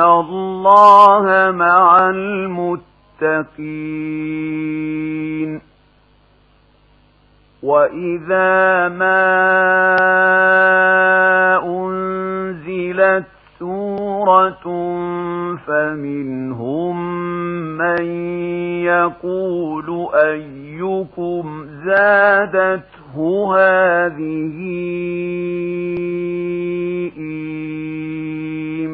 الله مع المتقين وإذا ما أنزلت سورة فمنهم من يقول أيكم زادته هذه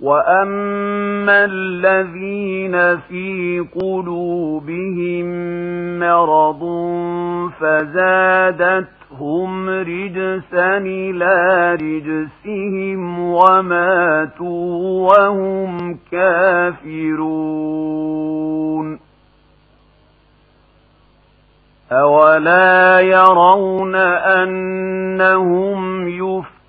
وأما الذين في قلوبهم مرض فزادتهم رجسا إلى رجسهم وماتوا وهم كافرون أولا يرون أنهم يفتنون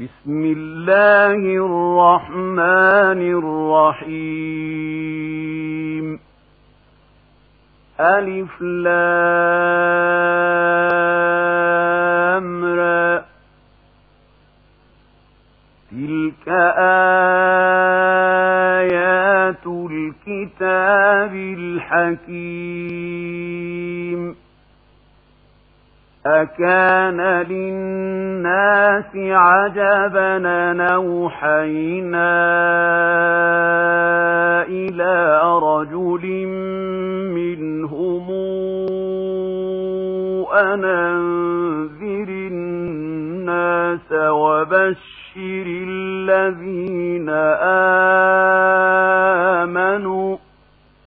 بسم الله الرحمن الرحيم. ألف لام را. تلك آيات الكتاب الحكيم. أكان للناس عجبا نوحينا إلى رجل منهم أن أنذر الناس وبشر الذين